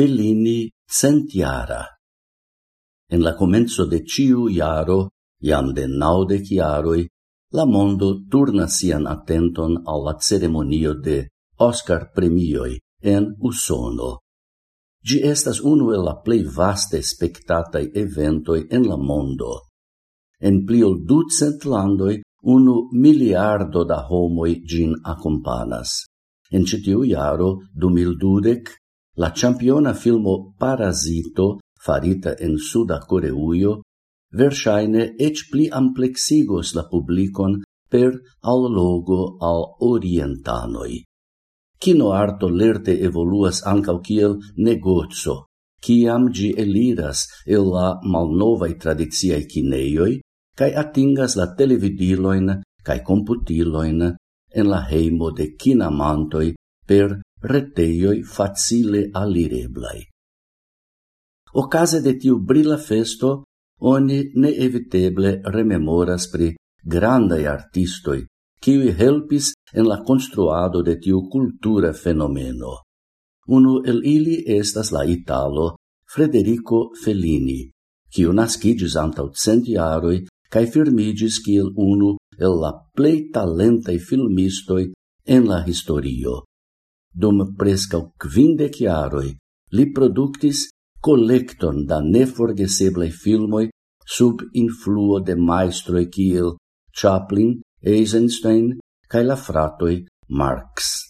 Fellini centiara. En la comenzo de ciu iaro, iam de naude chiaroi, la mondo turna sian atenton alla ceremonio de Oscar premioi en Usono. Gi estas unu el la plei vaste spectatai eventoi en la mondo. En pliol ducent landoi, unu miliardo da homoi gin accompanas. En citiu iaro, du mil dudec, La championa filmo Parasito, farita en Suda Coreuio, versaine ec pli amplexigos la publicon per al logo al orientanoi. Kino arto lerte evoluas ancau kiel negozzo, kiam gi eliras el la malnovai tradiziai kineioi, kai atingas la televidiloin kai computiloin en la heimo de kinamantoi per reteioi facile alireblai. Ocase de tiu brila festo, oni neeviteble rememoras pri grandai artistoi, qui helpis en la construado de tiu cultura fenomeno. Uno el ili estas la italo Federico Fellini, quiu nascidis antau cent iaroi cae firmigis kiel unu el la plei talentai filmistoi en la historio dum prescau quindec iaroi li productis collecton da neforgeseblei filmoi sub influo de maestroi kiel Chaplin, Eisenstein cae la fratoi Marx.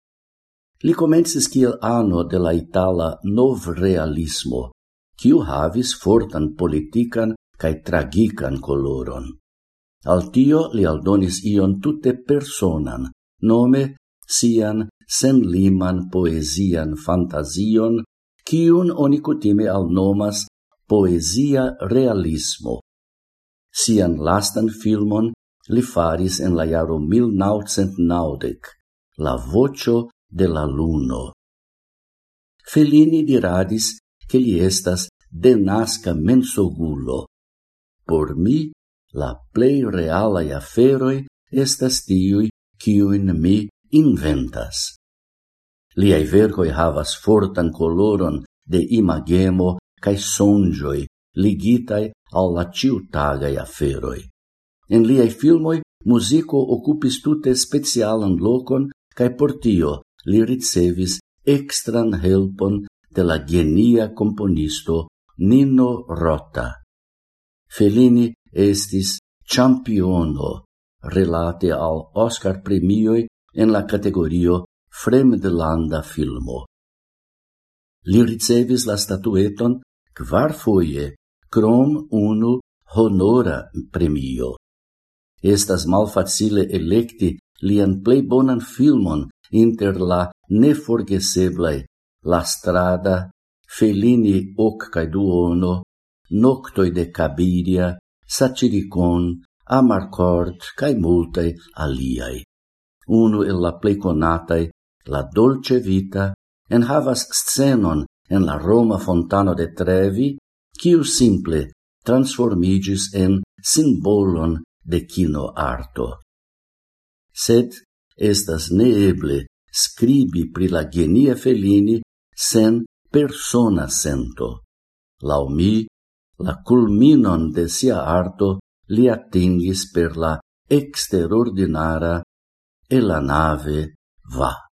Li comences kiel ano de la itala novrealismo, kiu havis fortan politican cae tragican coloron. Al tio li aldonis ion tutte personan, nome sian sen liman poezian fantasion, kiun oni al nomas, poezia realismo. Sian lastan filmon li faris en la jaro 1990, La vocio de la luno. Fellini diradis che li estas denasca mensogulo. Por mi, la plei realai aferoi estas tiui kiuin mi inventas. Liai vergoi havas fortan coloron de imagemo cae sonjoi ligitai alla ciutagai aferoi. En liai filmoi, musico occupis tute specialan locon cae portio li ricevis extran helpon de la genia componisto Nino Rota. Fellini estis championo relate al Oscar premioi en la categorio fremdlanda filmo. Li ricevis la statueton kvar foje, krom unu honora premio. Estas malfacile electi lian plei bonan filmon inter la neforgeseblai La Strada, Felini hoc cae duono, Noctoi de Cabiria, Satiricon, Amarcord cae multae aliai. Unu el la plei conatai La dolce vita en havas scenon en la Roma fontano de Trevi, quiu simple transformigis en simbolon de kino arto. Sed estas neeble scribi pri la genia felini sen persona sento. Lau mi, la culminon de sia arto li attingis per la exterordinara e la nave va.